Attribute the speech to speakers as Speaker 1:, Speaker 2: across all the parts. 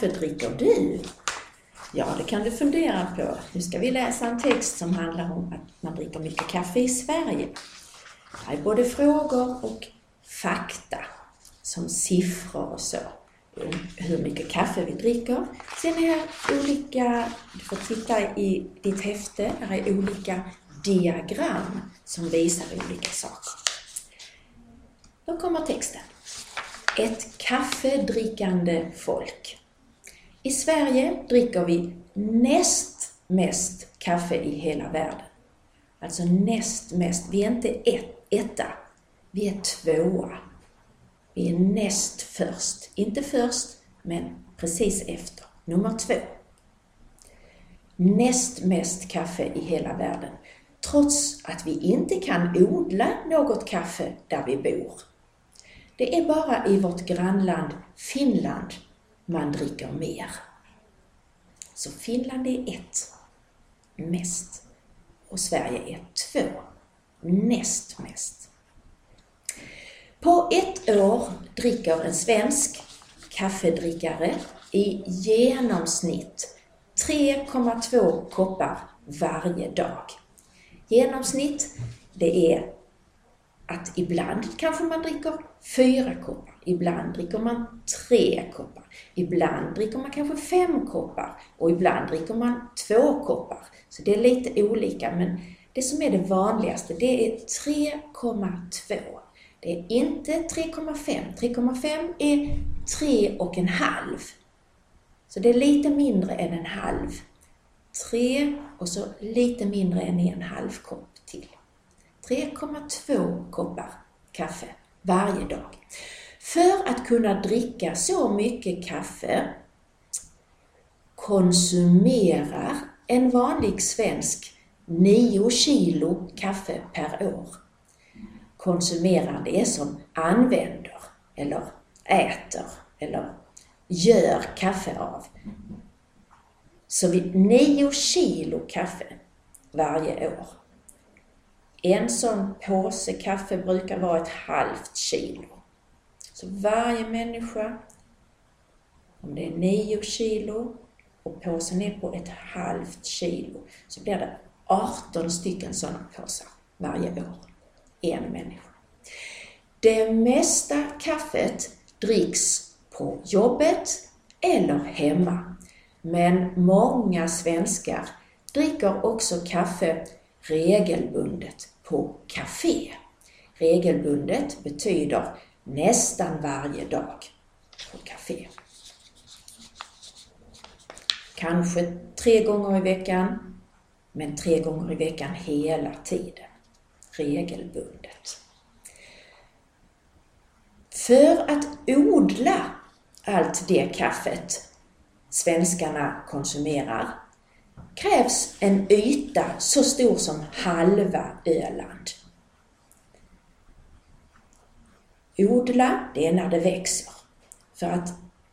Speaker 1: Hur mycket kaffe dricker du? Ja, det kan du fundera på. Nu ska vi läsa en text som handlar om att man dricker mycket kaffe i Sverige. Här är både frågor och fakta, som siffror och så. Hur mycket kaffe vi dricker. Sen är det olika, du får titta i ditt häfte, där är olika diagram som visar olika saker. Då kommer texten. Ett kaffedrickande folk. I Sverige dricker vi näst mest kaffe i hela världen. Alltså näst mest. Vi är inte ett, etta, vi är tvåa. Vi är näst först. Inte först, men precis efter. Nummer två. Näst mest kaffe i hela världen. Trots att vi inte kan odla något kaffe där vi bor. Det är bara i vårt grannland Finland man dricker mer. Så Finland är ett, mest. Och Sverige är två, näst mest. På ett år dricker en svensk kaffedrickare i genomsnitt 3,2 koppar varje dag. Genomsnitt, det är att ibland kanske man dricker fyra koppar, ibland dricker man tre koppar, ibland dricker man kanske fem koppar och ibland dricker man två koppar. Så det är lite olika, men det som är det vanligaste, det är 3,2. Det är inte 3,5. 3,5 är tre och en halv. Så det är lite mindre än en halv. 3 och så lite mindre än en halv kopp till. 3,2 koppar kaffe varje dag. För att kunna dricka så mycket kaffe konsumerar en vanlig svensk 9 kilo kaffe per år. Konsumerar det är som använder eller äter eller gör kaffe av. Så vi 9 kilo kaffe varje år. En sån påse kaffe brukar vara ett halvt kilo. Så varje människa, om det är 9 kilo och påsen är på ett halvt kilo, så blir det 18 stycken sådana påsar varje år. En människa. Det mesta kaffet dricks på jobbet eller hemma. Men många svenskar dricker också kaffe regelbundet på café. Regelbundet betyder nästan varje dag på café. Kanske tre gånger i veckan, men tre gånger i veckan hela tiden. Regelbundet. För att odla allt det kaffet svenskarna konsumerar krävs en yta så stor som halva Öland. Odla, det är när det växer. För att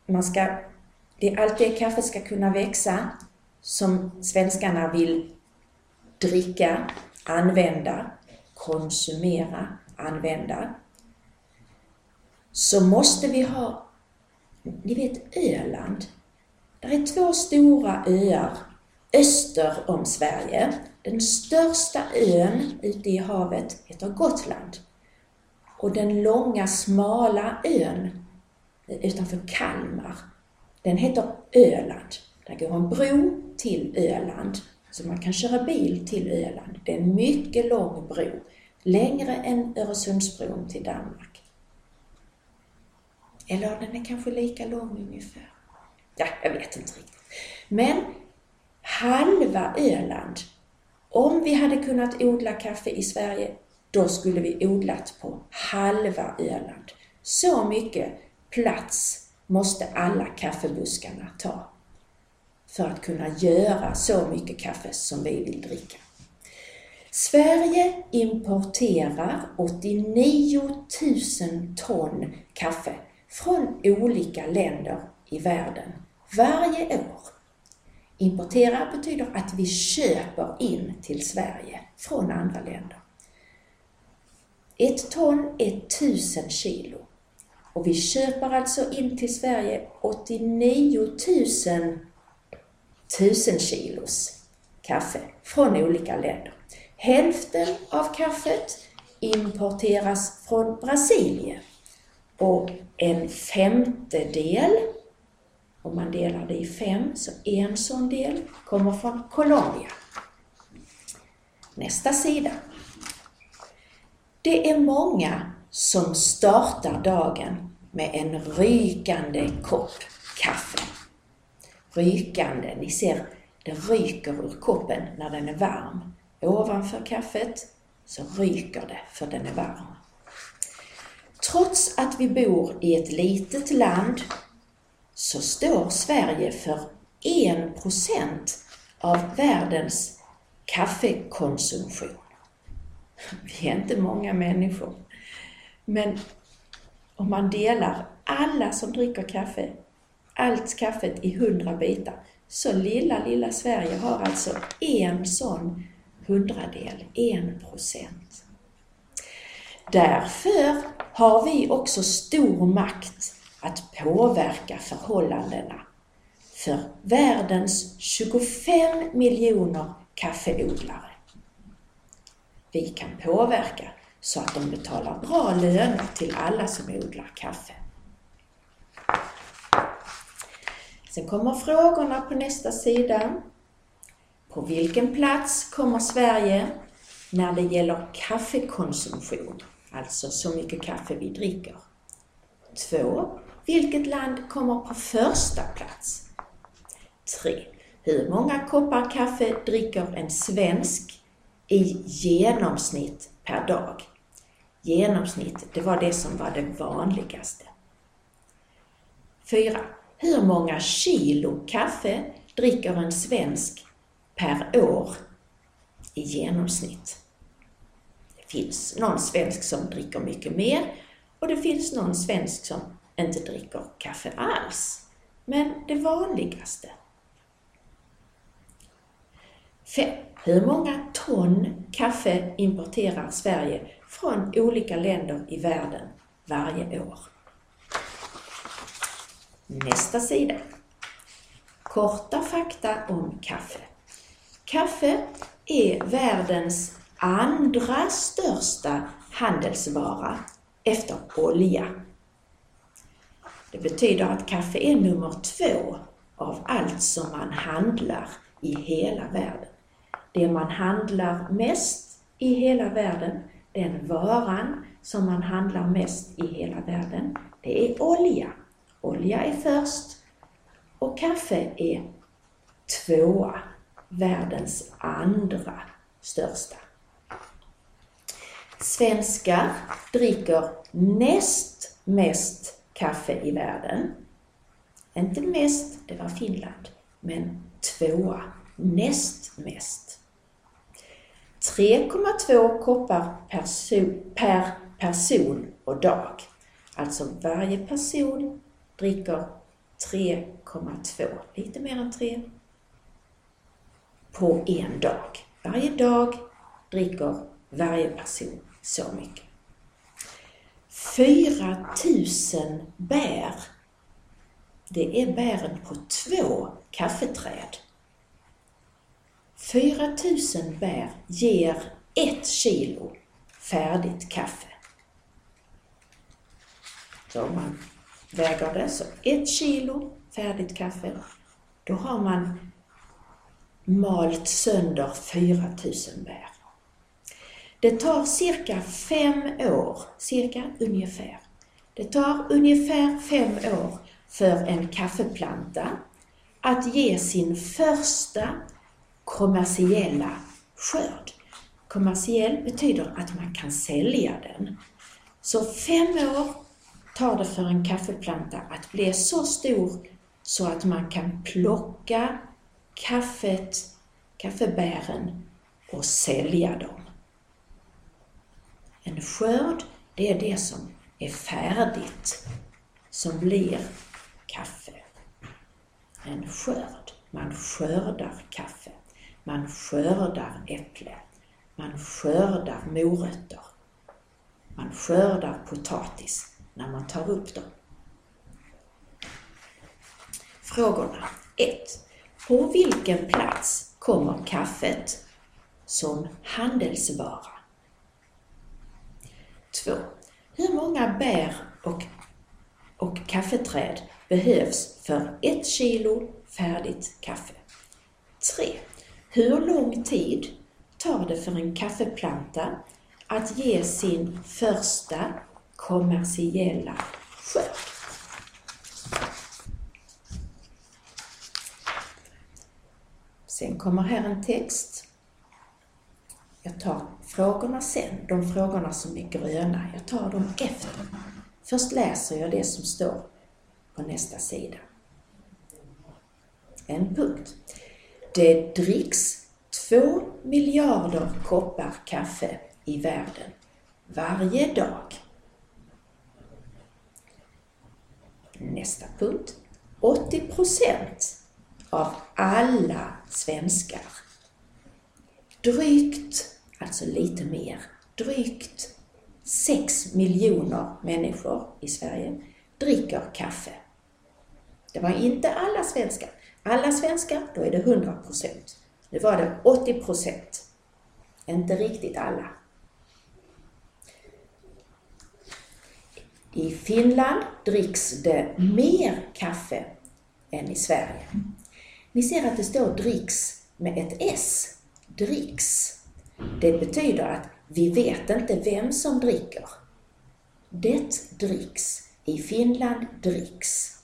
Speaker 1: man ska, det, allt det kaffet ska kunna växa som svenskarna vill dricka, använda, konsumera, använda, så måste vi ha, ni vet Öland, Där är två stora öar öster om Sverige. Den största ön ute i havet heter Gotland. Och den långa smala ön utanför Kalmar, den heter Öland. Där går en bro till Öland, så man kan köra bil till Öland. Det är en mycket lång bro, längre än Öresundsbron till Danmark. Eller den är kanske lika lång ungefär. Ja, jag vet inte riktigt. Men halva Öland, om vi hade kunnat odla kaffe i Sverige, då skulle vi odlat på halva Öland. Så mycket plats måste alla kaffebuskarna ta för att kunna göra så mycket kaffe som vi vill dricka. Sverige importerar 89 000 ton kaffe från olika länder i världen varje år. Importera betyder att vi köper in till Sverige från andra länder. Ett ton är tusen kilo. Och vi köper alltså in till Sverige 89 000 tusen kilos kaffe från olika länder. Hälften av kaffet importeras från Brasilien och en femtedel, om man delar det i fem, så en sån del kommer från Colombia. Nästa sida. Det är många som startar dagen med en rykande kopp kaffe. Rykande, ni ser, det ryker ur koppen när den är varm. Ovanför kaffet så ryker det för den är varm. Trots att vi bor i ett litet land så står Sverige för 1% av världens kaffekonsumtion. Vi är inte många människor. Men om man delar alla som dricker kaffe, allt kaffet i hundra bitar, så lilla, lilla Sverige har alltså en sån hundradel, en procent. Därför har vi också stor makt att påverka förhållandena för världens 25 miljoner kaffeodlare. Vi kan påverka så att de betalar bra löner till alla som odlar kaffe. Sen kommer frågorna på nästa sida. På vilken plats kommer Sverige när det gäller kaffekonsumtion, alltså så mycket kaffe vi dricker? 2. Vilket land kommer på första plats? 3. Hur många koppar kaffe dricker en svensk i genomsnitt per dag? Genomsnitt, det var det som var det vanligaste. 4. Hur många kilo kaffe dricker en svensk per år i genomsnitt? Det finns någon svensk som dricker mycket mer och det finns någon svensk som inte dricker kaffe alls. Men det vanligaste. 5. Hur många ton kaffe importerar Sverige från olika länder i världen varje år? Nästa sida. Korta fakta om kaffe. Kaffe är världens andra största handelsvara efter olja. Det betyder att kaffe är nummer två av allt som man handlar i hela världen. Det man handlar mest i hela världen, den varan som man handlar mest i hela världen, det är olja. Olja är först och kaffe är tvåa, världens andra största. Svenskar dricker näst mest kaffe i världen. Inte mest, det var Finland, men tvåa, näst mest. 3,2 koppar per person och dag. Alltså varje person dricker 3,2, lite mer än 3, på en dag. Varje dag dricker varje person så mycket. 4000 bär, det är bären på två kaffeträd. 4000 bär ger ett kilo färdigt kaffe. Så om man väger det, så ett kilo färdigt kaffe, då har man malt sönder 4000 bär. Det tar cirka fem år, cirka ungefär. Det tar ungefär fem år för en kaffeplanta att ge sin första kommersiella skörd. Kommersiell betyder att man kan sälja den. Så fem år tar det för en kaffeplanta att bli så stor så att man kan plocka kaffet, kaffebären och sälja dem. En skörd, det är det som är färdigt, som blir kaffe. En skörd, man skördar kaffe. Man skördar äpple. Man skördar morötter. Man skördar potatis. när man tar upp dem. Frågorna 1. På vilken plats kommer kaffet som handelsvara? 2. Hur många bär och, och kaffeträd behövs för ett kilo färdigt kaffe? 3. Hur lång tid tar det för en kaffeplanta att ge sin första kommersiella skörd? Sen kommer här en text. Jag tar frågorna sen, de frågorna som är gröna. Jag tar dem efter. Först läser jag det som står på nästa sida. En punkt. Det dricks två miljarder koppar kaffe i världen varje dag. Nästa punkt. 80 procent av alla svenskar, drygt, alltså lite mer, drygt 6 miljoner människor i Sverige dricker kaffe. Det var inte alla svenskar. Alla svenskar, då är det 100 procent. Nu var det 80 procent. Inte riktigt alla. I Finland dricks det mer kaffe än i Sverige. Ni ser att det står dricks med ett S. Dricks. Det betyder att vi vet inte vem som dricker. Det dricks. I Finland dricks.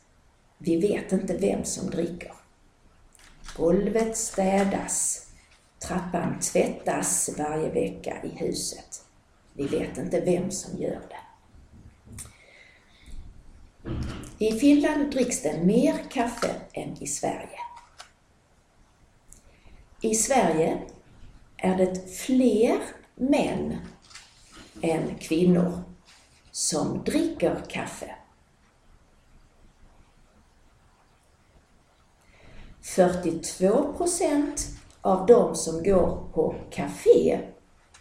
Speaker 1: Vi vet inte vem som dricker. Golvet städas. Trappan tvättas varje vecka i huset. Vi vet inte vem som gör det. I Finland dricks det mer kaffe än i Sverige. I Sverige är det fler män än kvinnor som dricker kaffe. 42 procent av de som går på café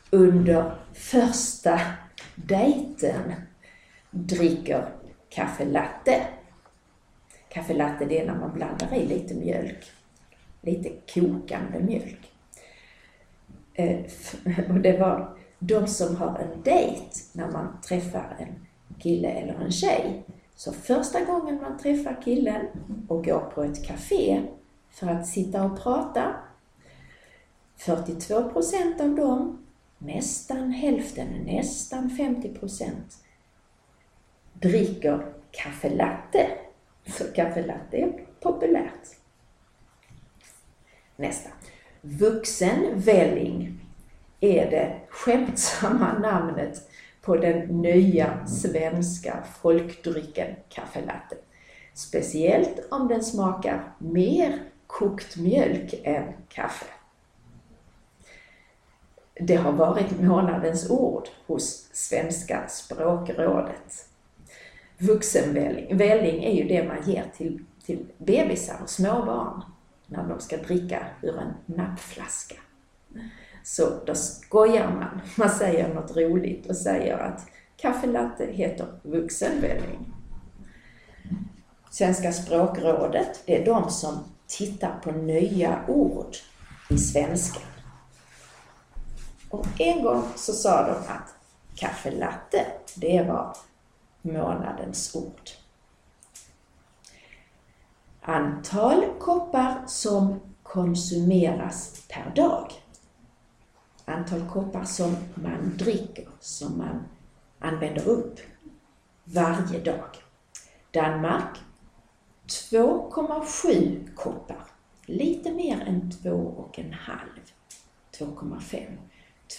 Speaker 1: under första dejten dricker kaffe latte. Kaffe latte det är när man blandar i lite mjölk. Lite kokande mjölk. Eh, och det var de som har en dejt när man träffar en kille eller en tjej. Så första gången man träffar killen och går på ett café för att sitta och prata. 42 procent av dem, nästan hälften, nästan 50 procent, dricker kaffe latte. För kaffe latte är populärt. Nästa. Vuxenvälling är det skämtsamma namnet på den nya svenska folkdrycken kaffe latte. Speciellt om den smakar mer kokt mjölk än kaffe. Det har varit månadens ord hos Svenska språkrådet. Vuxenvälling, välling är ju det man ger till, till bebisar och småbarn när de ska dricka ur en nappflaska. Så då skojar man. Man säger något roligt och säger att kaffelatte heter vuxenvälling. Svenska språkrådet, det är de som tittar på nya ord i svenskan. Och en gång så sa de att kaffe latte, det var månadens ord. Antal koppar som konsumeras per dag. Antal koppar som man dricker, som man använder upp varje dag. Danmark 2,7 koppar. Lite mer än 2,5. 2,5.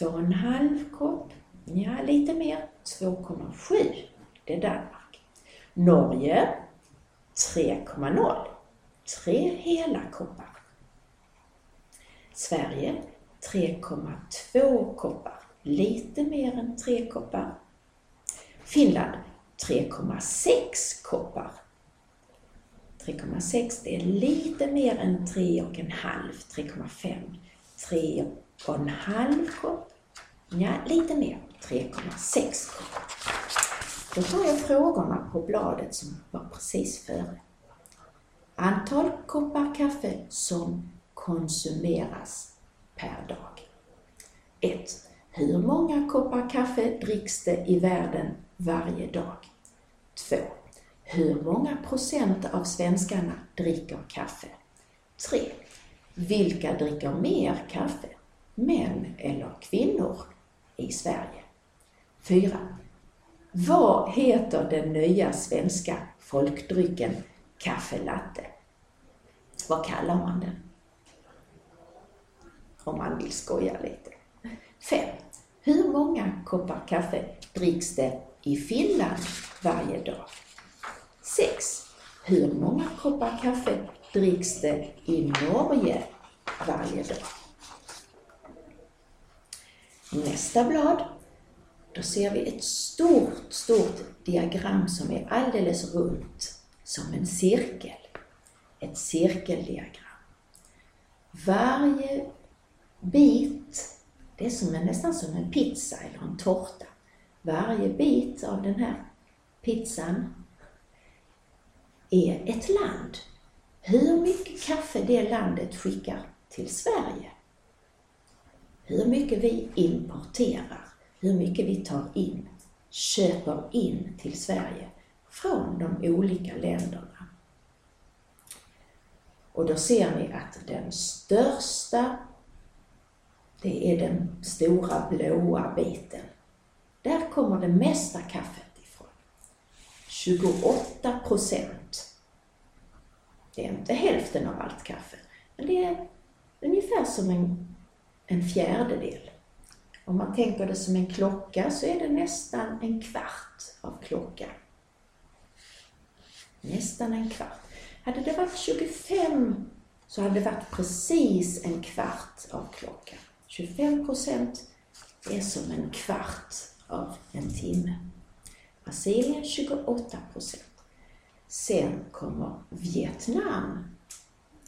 Speaker 1: 2,5 kopp. Ja, lite mer. 2,7. Det är Danmark. Norge 3,0. Tre hela koppar. Sverige 3,2 koppar. Lite mer än 3 koppar. Finland 3,6 koppar. 3,6 det är lite mer än 3,5, 3,5. 3,5 kopp. Ja, lite mer. 3,6 kopp. Då tar jag frågorna på bladet som var precis före. Antal koppar kaffe som konsumeras per dag. 1. Hur många koppar kaffe dricks det i världen varje dag? 2. Hur många procent av svenskarna dricker kaffe? 3. Vilka dricker mer kaffe? Män eller kvinnor i Sverige? 4. Vad heter den nya svenska folkdrycken kaffelatte? Vad kallar man den? Om man vill skoja lite. 5. Hur många koppar kaffe dricks det i Finland varje dag? 6. Hur många koppar kaffe dricks det i Norge varje dag? Nästa blad, då ser vi ett stort, stort diagram som är alldeles runt, som en cirkel. Ett cirkeldiagram. Varje bit, det är som en, nästan som en pizza eller en tårta. Varje bit av den här pizzan är ett land. Hur mycket kaffe det landet skickar till Sverige. Hur mycket vi importerar, hur mycket vi tar in, köper in till Sverige från de olika länderna. Och då ser ni att den största, det är den stora blåa biten. Där kommer det mesta kaffet ifrån. 28 procent. Det är inte hälften av allt kaffe, men det är ungefär som en, en fjärdedel. Om man tänker det som en klocka så är det nästan en kvart av klockan. Nästan en kvart. Hade det varit 25 så hade det varit precis en kvart av klockan. 25 procent är som en kvart av en timme. Brasilien 28 procent. Sen kommer Vietnam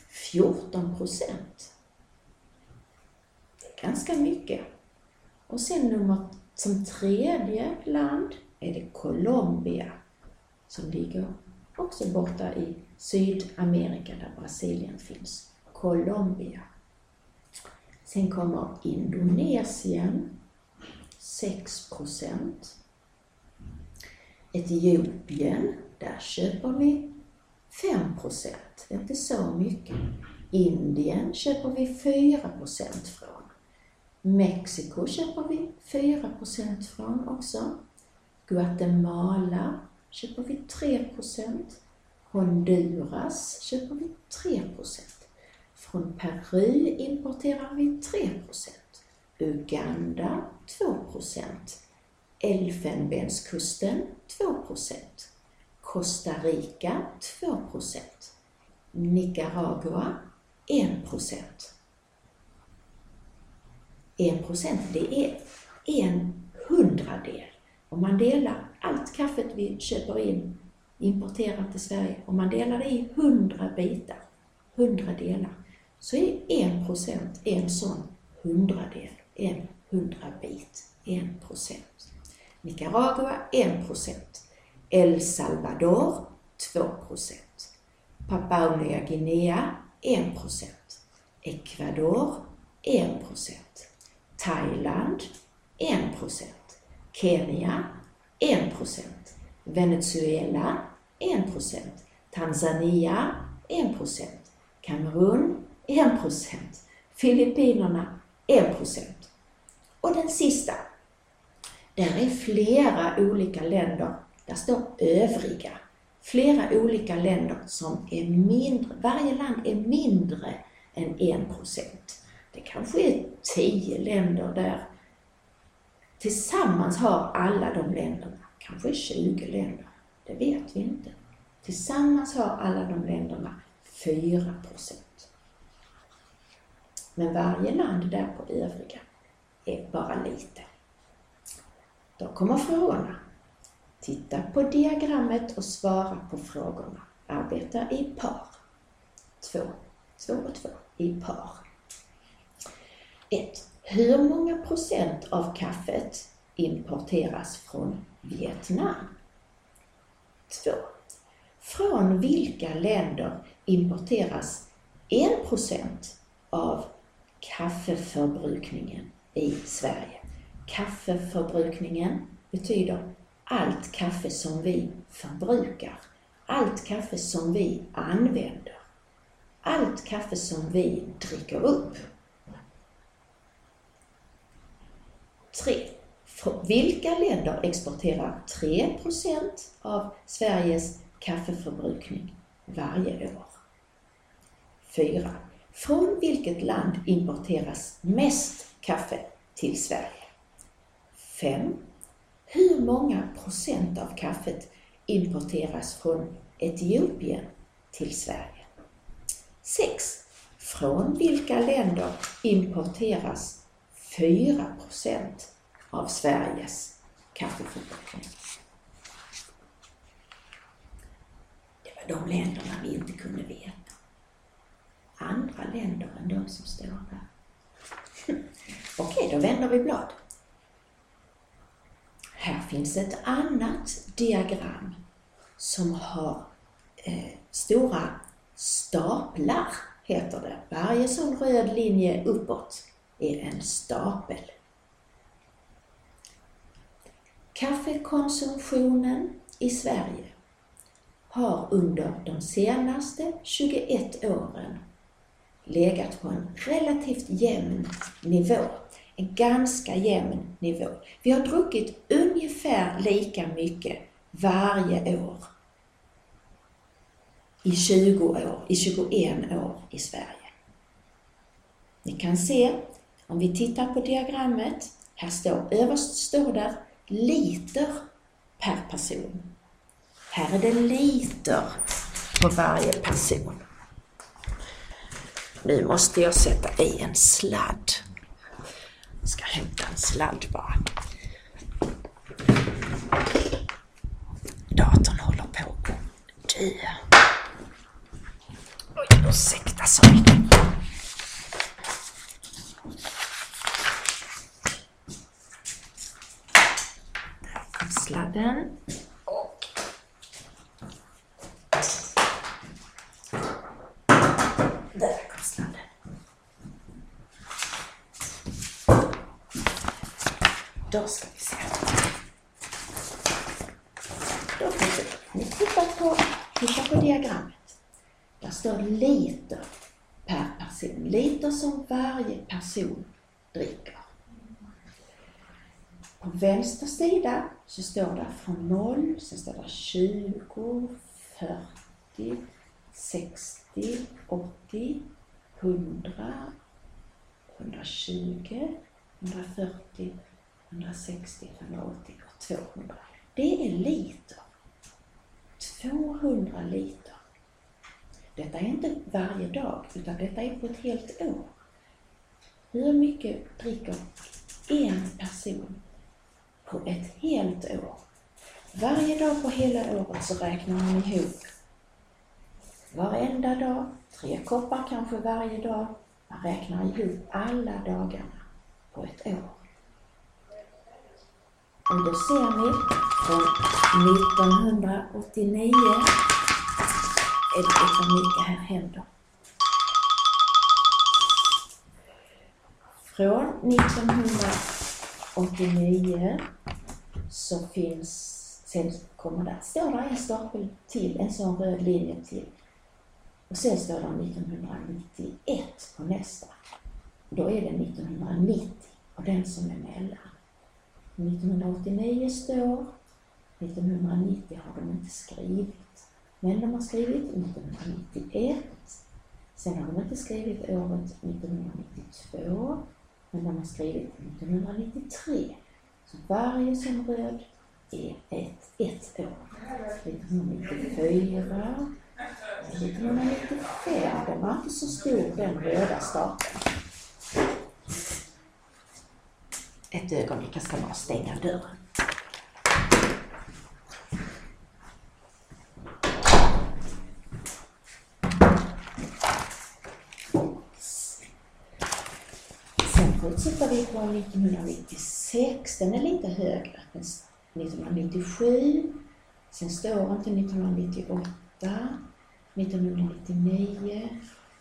Speaker 1: 14 procent. Det är ganska mycket. Och sen nummer, som tredje land är det Colombia som ligger också borta i Sydamerika där Brasilien finns. Colombia. Sen kommer Indonesien 6 procent. Etiopien, där köper vi 5 procent, det är inte så mycket. Indien köper vi 4 procent från. Mexiko köper vi 4 procent från också. Guatemala köper vi 3 procent. Honduras köper vi 3 procent. Från Peru importerar vi 3 procent. Uganda 2 procent. Elfenbenskusten 2 procent. Costa Rica 2. Nicaragua 1 1 det är en hundradel. Om man delar allt kaffet vi köper in, importerar till Sverige, om man delar det i hundra bitar, hundra delar, så är en procent en sån hundradel, en hundrabit, en procent. Nicaragua en procent. El Salvador 2% Papua Nya Guinea 1% Ecuador 1% Thailand 1% Kenya 1% Venezuela 1% Tanzania 1% Kamerun 1% Filippinerna 1% Och den sista, där är flera olika länder, där står övriga. Flera olika länder som är mindre, varje land är mindre än 1 procent. Det kanske är 10 länder där tillsammans har alla de länderna, kanske 20 länder, det vet vi inte. Tillsammans har alla de länderna 4 procent. Men varje land där på övriga är bara lite. Då kommer frågorna. Titta på diagrammet och svara på frågorna. Arbeta i par. Två, två och två, i par. 1. Hur många procent av kaffet importeras från Vietnam? 2. Från vilka länder importeras 1 procent av kaffeförbrukningen i Sverige? Kaffeförbrukningen betyder allt kaffe som vi förbrukar, allt kaffe som vi använder, allt kaffe som vi dricker upp. 3. Vilka länder exporterar 3% av Sveriges kaffeförbrukning varje år? 4. Från vilket land importeras mest kaffe till Sverige? 5. Hur många procent av kaffet importeras från Etiopien till Sverige? 6. Från vilka länder importeras 4 procent av Sveriges kaffeförbrukning? Det var de länderna vi inte kunde veta. Andra länder än de som står där. Okej, då vänder vi blad. Här finns ett annat diagram som har eh, stora staplar, heter det. Varje sån röd linje uppåt är en stapel. Kaffekonsumtionen i Sverige har under de senaste 21 åren legat på en relativt jämn nivå en ganska jämn nivå. Vi har druckit ungefär lika mycket varje år i 20 år, i 21 år i Sverige. Ni kan se, om vi tittar på diagrammet, här står, överst står där liter per person. Här är det liter på varje person. Nu måste jag sätta i en sladd ska hämta en sladd bara. Datorn håller på att dö. Oj, ursäkta så mycket. Där kom sladden. Då ska vi se. Då kan vi, ni tittar på, titta på diagrammet. Där står liter per person. Liter som varje person dricker. På vänster sida så står det från 0, sen står det 20, 40, 60, 80, 100, 120, 140, 160, 180 och 200. Det är liter. 200 liter. Detta är inte varje dag, utan detta är på ett helt år. Hur mycket dricker en person på ett helt år? Varje dag på hela året så räknar man ihop varenda dag, tre koppar kanske varje dag. Man räknar ihop alla dagarna på ett år. Och då ser ni från 1989 är det vad mycket här händer. Från 1989 så finns, sen kommer det, står där en stapel till, en sån röd linje till. Och sen står det 1991 på nästa. Då är det 1990 och den som är mellan. 1989 står, 1990 har de inte skrivit. Men de har skrivit 1991. Sen har de inte skrivit året 1992, men de har skrivit 1993. Så varje som röd är ett, ett år. 1994, 1995, den var inte så stor den röda staten. Ett ögonblick, jag ska bara stänga dörren. Sen fortsätter vi på 1996, den är lite högre. 1997, Sen står den till 1998, 1999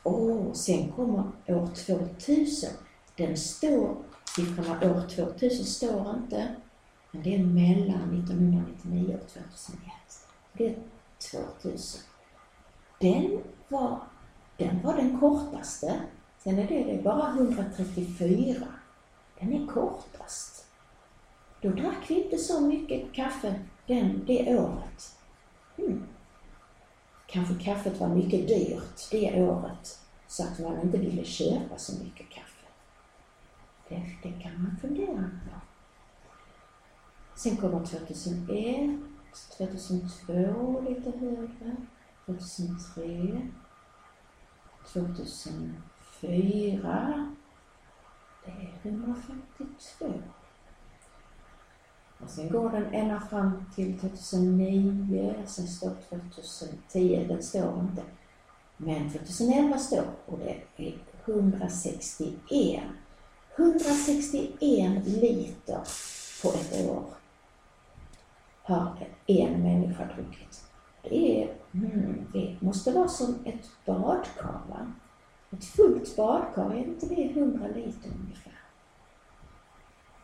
Speaker 1: och sen kommer år 2000. Den står, siffrorna år 2000 står inte, men det är mellan 1999 och 2001. Det är 2000. Den var den, var den kortaste. Sen är det, det är bara 134. Den är kortast. Då drack vi inte så mycket kaffe den, det året. Mm. Kanske kaffet var mycket dyrt det året så att man inte ville köpa så mycket kaffe. Det, det kan man fundera på. Sen kommer 2001, 2002 lite högre, 2003, 2004. Det är 152. Och sen går den ända fram till 2009, sen står 2010, den står inte. Men 2011 står och det är 161. 161 liter på ett år har en människa druckit. Det, är, mm, det måste vara som ett badkar, va? Ett fullt badkar, är inte det 100 liter ungefär?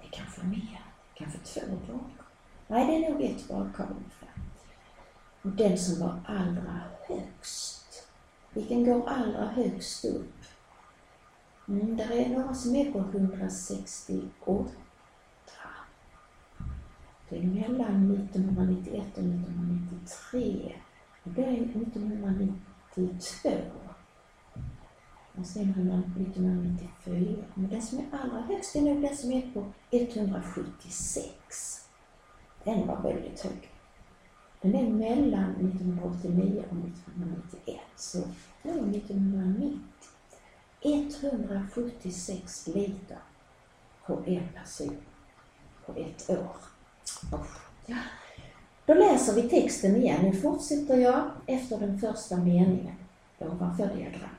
Speaker 1: Det är kanske mer kanske två badkar. Nej, det är nog ett badkar ungefär. Och den som var allra högst, vilken går allra högst upp? Mm, där är några som är på 168. Det är mellan 1991 och 1993. Och det är 1992 och sen 1994. Men den som är allra högst är nog den som är på 176. Den var väldigt hög. Den är mellan 1989 och 1991, så det var 1990. 176 liter på en person på ett år. Då läser vi texten igen. Nu fortsätter jag efter den första meningen ovanför diagrammet.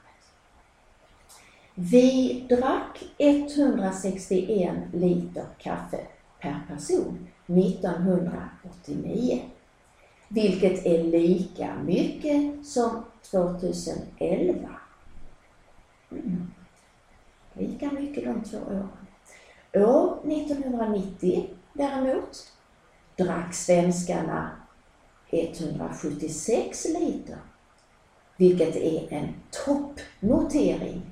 Speaker 1: Vi drack 161 liter kaffe per person 1989, vilket är lika mycket som 2011. Mm. Lika mycket de två åren. År 1990 däremot drack svenskarna 176 liter, vilket är en toppnotering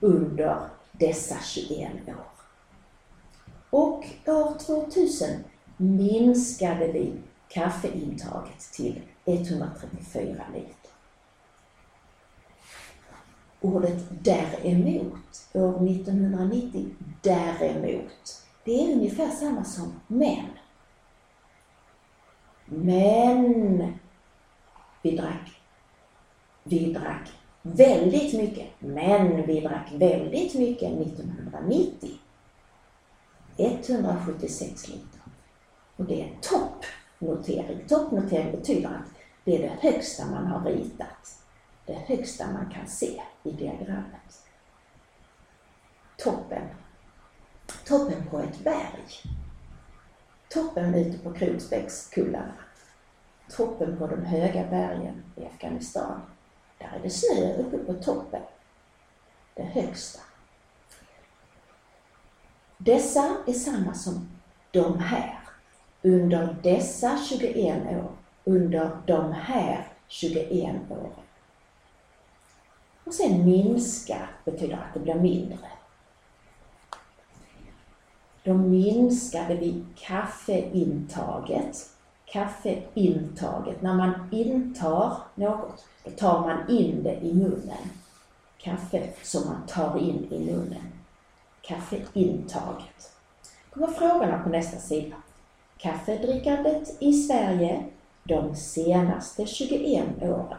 Speaker 1: under dessa 21 år. Och år 2000 minskade vi kaffeintaget till 134 liter. Ordet däremot, år 1990, däremot, det är ungefär samma som men. Men vi drack, vi drack väldigt mycket, men vi drack väldigt mycket 1990. 176 liter. Och det är en toppnotering. Toppnotering betyder att det är det högsta man har ritat. Det högsta man kan se i diagrammet. Toppen. Toppen på ett berg. Toppen ute på Kroksbäckskullarna. Toppen på de höga bergen i Afghanistan. Där är det snö uppe på toppen, det högsta. Dessa är samma som de här. Under dessa 21 år. Under de här 21 åren. Och sen minska betyder att det blir mindre. Då minskade vi kaffeintaget kaffeintaget. När man intar något, då tar man in det i munnen. Kaffe som man tar in i munnen. Kaffeintaget. Då kommer frågorna på nästa sida. Kaffedrickandet i Sverige de senaste 21 åren.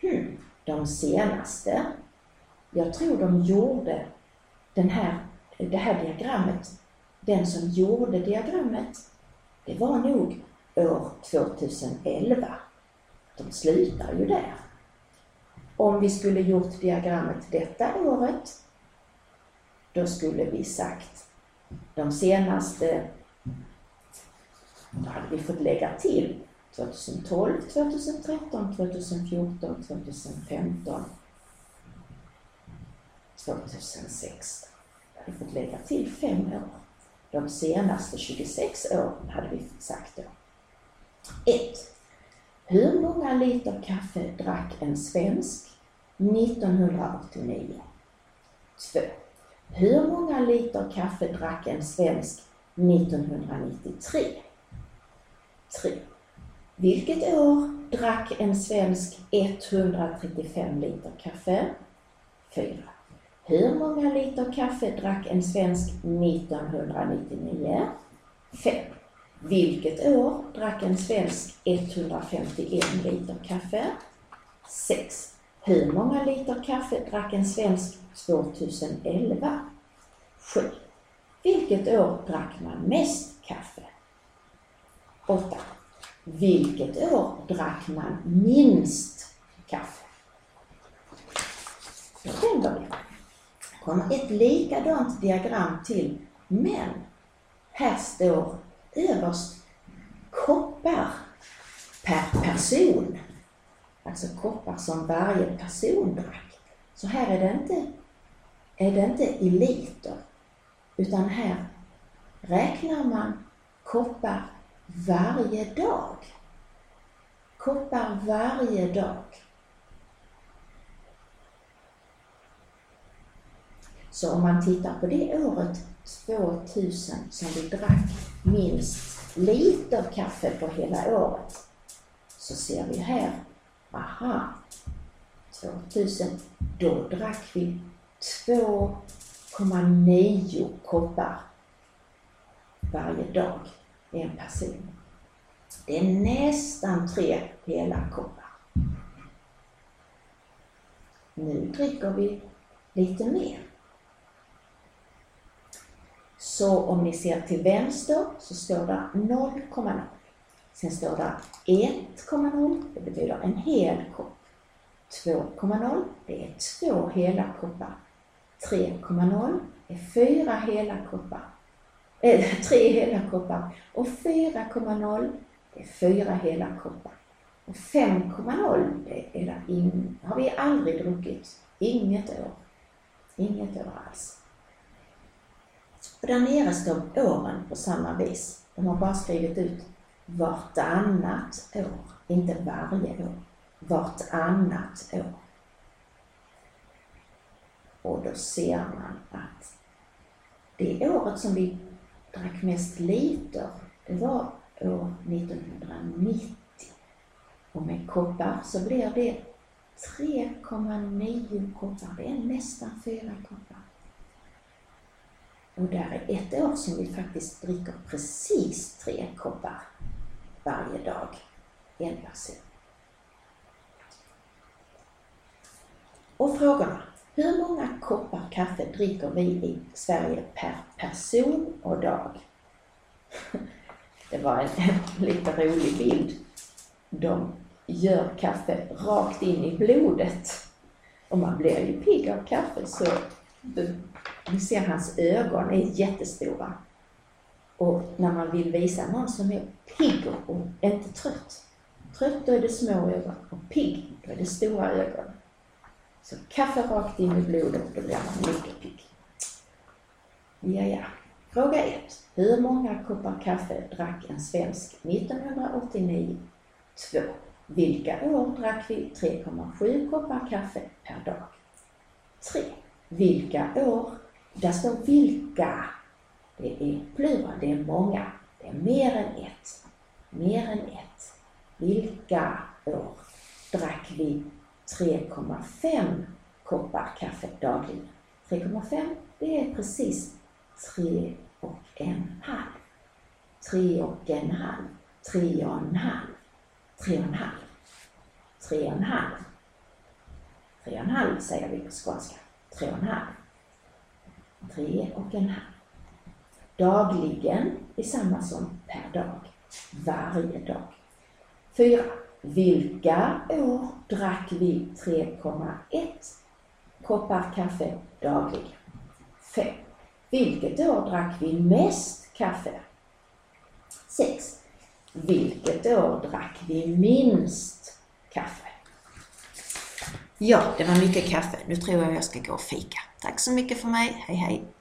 Speaker 1: Hmm, de senaste? Jag tror de gjorde den här, det här diagrammet, den som gjorde diagrammet, det var nog år 2011. De slutar ju där. Om vi skulle gjort diagrammet detta året, då skulle vi sagt de senaste, då hade vi fått lägga till 2012, 2013, 2014, 2015, 2016. Jag hade fått lägga till fem år. De senaste 26 åren hade vi sagt då. 1. Hur många liter kaffe drack en svensk 1989? 2. Hur många liter kaffe drack en svensk 1993? 3. Vilket år drack en svensk 135 liter kaffe? 4. Hur många liter kaffe drack en svensk 1999? 5. Vilket år drack en svensk 151 liter kaffe? 6. Hur många liter kaffe drack en svensk 2011? 7. Vilket år drack man mest kaffe? 8. Vilket år drack man minst kaffe? Då vänder vi. Kommer ett likadant diagram till, men här står överst koppar per person. Alltså koppar som varje person drack. Så här är det inte, är det inte i liter, utan här räknar man koppar varje dag. Koppar varje dag. Så om man tittar på det året 2000 som vi drack minst liter kaffe på hela året så ser vi här, aha, 2000, då drack vi 2,9 koppar varje dag en person. Det är nästan tre hela koppar. Nu dricker vi lite mer. Så om ni ser till vänster så står det 0,0. Sen står det 1,0, det betyder en hel kopp. 2,0, det är två hela koppar. 3,0 är fyra hela koppar. Äh, tre hela koppar. Och 4,0 det är fyra hela koppar. Och 5,0 det är in, har vi aldrig druckit. Inget år. Inget år alls. Och där nere står åren på samma vis. De har bara skrivit ut vartannat år, inte varje år. Vartannat år. Och då ser man att det året som vi drack mest liter, det var år 1990. Och med koppar så blir det 3,9 koppar. Det är nästan 4 koppar. Och där är ett år som vi faktiskt dricker precis 3 koppar varje dag. En person. Och frågorna. Hur många koppar kaffe dricker vi i Sverige per person och dag? Det var en, en lite rolig bild. De gör kaffe rakt in i blodet. Och man blir ju pigg av kaffe så ni ser hans ögon är jättestora. Och när man vill visa någon som är pigg och inte trött. Trött, då är det små ögon. Och pigg, då är det stora ögon. Så kaffe rakt in i blodet, då blir man mycket pigg. Ja, ja. Fråga 1. Hur många koppar kaffe drack en svensk 1989? 2. Vilka år drack vi 3,7 koppar kaffe per dag? 3. Vilka år? Där står vilka. Det är plural, det är många. Det är mer än ett. Mer än ett. Vilka år drack vi 3,5 koppar kaffe dagligen? 3,5, det är precis 3 och en halv. 3 och en halv. 3 och en halv. 3 och en halv. 3 och en halv. 3 och en halv säger vi på skånska. 3 och en halv. 3 och en halv. Dagligen är samma som per dag. Varje dag. 4. Vilka år drack vi 3,1 koppar kaffe dagligen? 5. Vilket år drack vi mest kaffe? 6. vilket år drack vi minst kaffe? Ja, det var mycket kaffe. Nu tror jag jag ska gå och fika. Tack så mycket för mig. Hej hej!